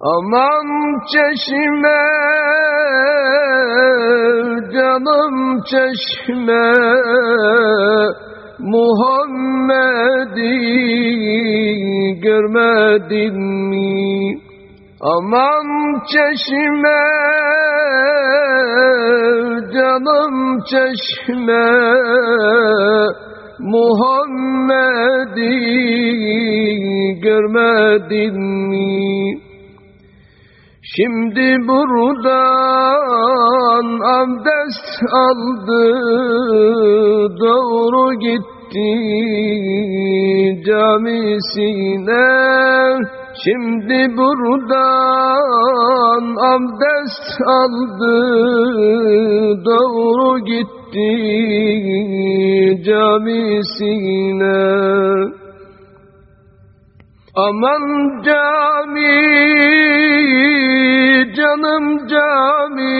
Aman çeşme canım çeşme Muhammed'i görmedin mi? Aman çeşme canım çeşme Muhammed'i görmedin? Şimdi buradan abdest aldı Doğru gitti camisine. Şimdi buradan abdest aldı Doğru gitti camisine. Aman cami, canım cami,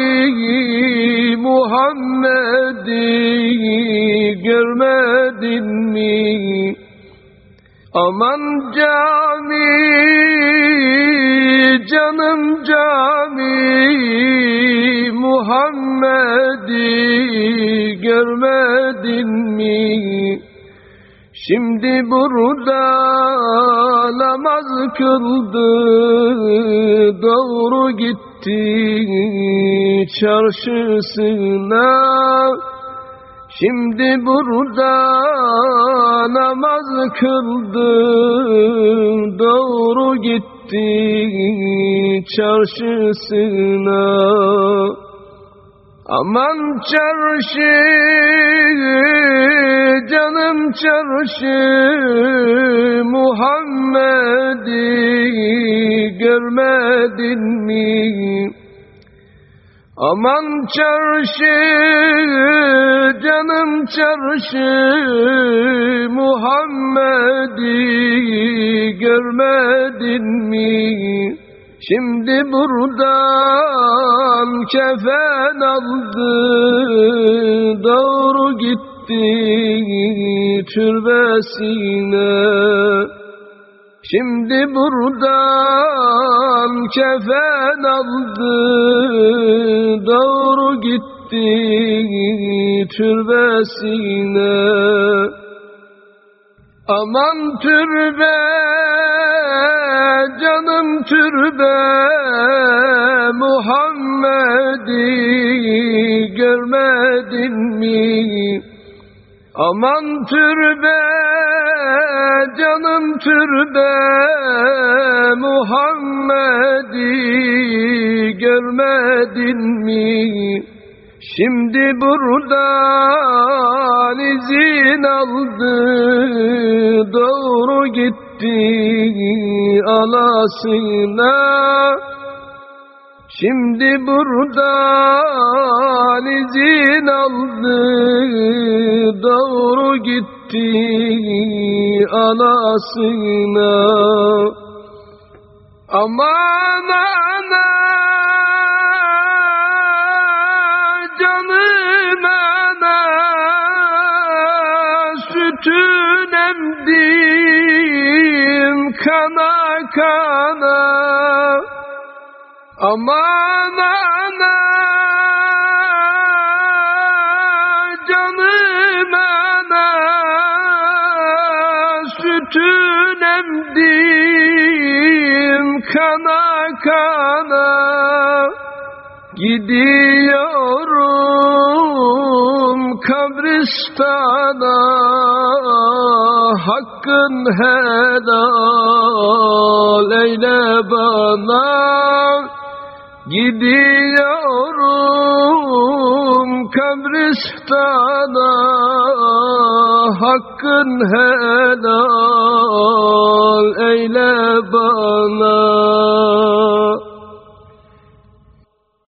Muhammed'i görmedin mi? Aman cami, canım cami, Muhammed'i görmedin mi? Şimdi burada namaz kıldı, doğru gitti çarşısına. Şimdi burada namaz kıldı, doğru gitti çarşısına. Aman çarşı, canım çarşı, Muhammed'i görmedin mi? Aman çarşı, canım çarşı, Muhammed'i görmedin mi? Şimdi buradan kefen aldı, doğru gitti türbesine. Şimdi buradan kefen aldı, doğru gitti türbesine. Aman türbe, canım türbe, Muhammed'i görmedin mi? Aman türbe, canım türbe, Muhammed'i görmedin mi? Şimdi buradan izin aldı, doğru gitti anasına. Şimdi buradan izin aldı, doğru gitti anasına. Aman ana canım ana sütün emdim kana kana aman ana canım ana sütün emdim kana kana Gidiyorum kabristana Hakkın helal eyle bana Gidiyorum kabristana Hakkın helal eyle bana